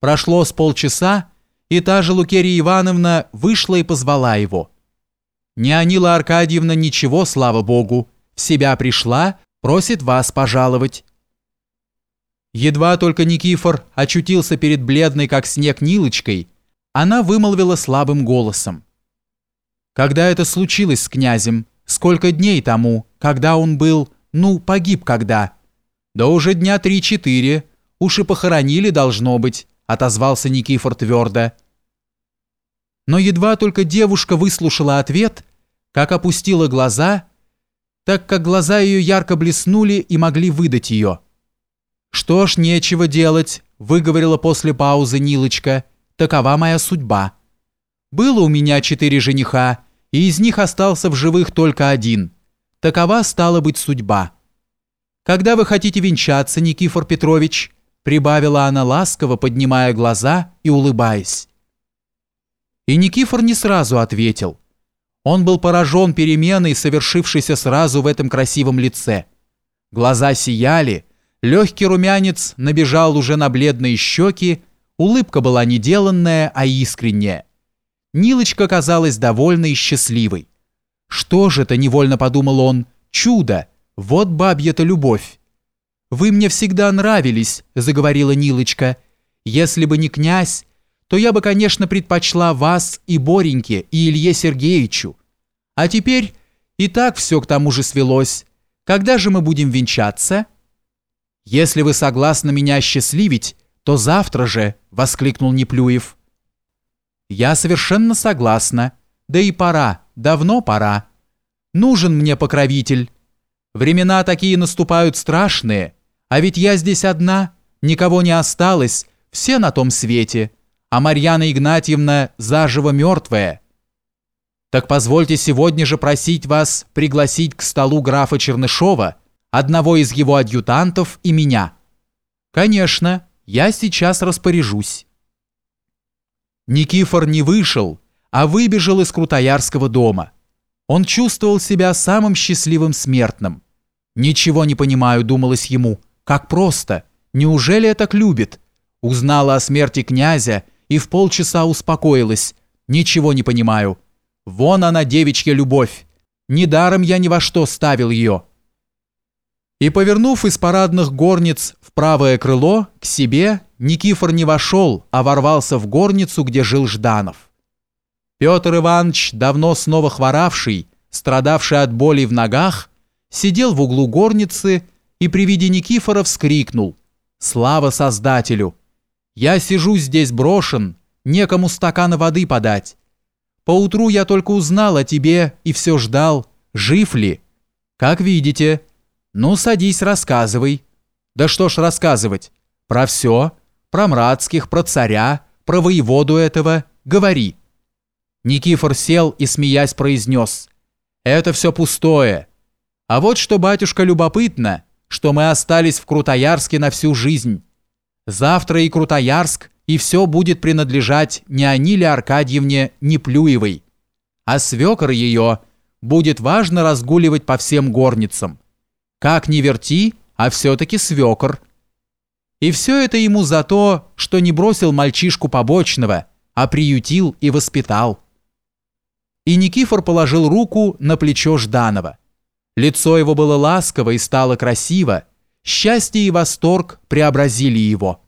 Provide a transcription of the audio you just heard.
Прошло с полчаса, и та же Лукерия Ивановна вышла и позвала его. Неонила Аркадьевна ничего, слава богу, в себя пришла, просит вас пожаловать. Едва только Никифор очутился перед бледной, как снег, Нилочкой, она вымолвила слабым голосом. Когда это случилось с князем? Сколько дней тому? Когда он был, ну, погиб когда? Да уже дня три-четыре. Уж и похоронили, должно быть отозвался Никифор твердо. Но едва только девушка выслушала ответ, как опустила глаза, так как глаза ее ярко блеснули и могли выдать ее. «Что ж, нечего делать», — выговорила после паузы Нилочка, — «такова моя судьба. Было у меня четыре жениха, и из них остался в живых только один. Такова стала быть судьба. Когда вы хотите венчаться, Никифор Петрович?» Прибавила она ласково, поднимая глаза и улыбаясь. И Никифор не сразу ответил. Он был поражен переменой, совершившейся сразу в этом красивом лице. Глаза сияли, легкий румянец набежал уже на бледные щеки, улыбка была не деланная, а искренняя. Нилочка казалась довольной и счастливой. «Что же это?» – невольно подумал он. «Чудо! Вот бабья-то любовь!» «Вы мне всегда нравились», – заговорила Нилочка. «Если бы не князь, то я бы, конечно, предпочла вас и Бореньке, и Илье Сергеевичу. А теперь и так все к тому же свелось. Когда же мы будем венчаться?» «Если вы согласны меня счастливить, то завтра же», – воскликнул Неплюев. «Я совершенно согласна. Да и пора, давно пора. Нужен мне покровитель. Времена такие наступают страшные». А ведь я здесь одна, никого не осталось, все на том свете, а Марьяна Игнатьевна заживо мертвая. Так позвольте сегодня же просить вас пригласить к столу графа Чернышова, одного из его адъютантов и меня. Конечно, я сейчас распоряжусь. Никифор не вышел, а выбежал из Крутоярского дома. Он чувствовал себя самым счастливым смертным. «Ничего не понимаю», — думалось ему, — как просто! Неужели так любит? Узнала о смерти князя и в полчаса успокоилась. Ничего не понимаю. Вон она, девичья любовь. Недаром я ни во что ставил ее. И повернув из парадных горниц в правое крыло, к себе, Никифор не вошел, а ворвался в горницу, где жил Жданов. Петр Иванович, давно снова хворавший, страдавший от боли в ногах, сидел в углу горницы и при виде Никифора вскрикнул «Слава Создателю! Я сижу здесь брошен, некому стакана воды подать. Поутру я только узнал о тебе и все ждал, жив ли? Как видите. Ну, садись, рассказывай. Да что ж рассказывать? Про все, про Мрацких, про царя, про воеводу этого, говори». Никифор сел и, смеясь, произнес «Это все пустое. А вот что, батюшка, любопытно» что мы остались в Крутоярске на всю жизнь. Завтра и Крутоярск, и все будет принадлежать не Аниле Аркадьевне Неплюевой, а свекор ее будет важно разгуливать по всем горницам. Как ни верти, а все-таки свекор. И все это ему за то, что не бросил мальчишку побочного, а приютил и воспитал. И Никифор положил руку на плечо Жданова. Лицо его было ласково и стало красиво. Счастье и восторг преобразили его.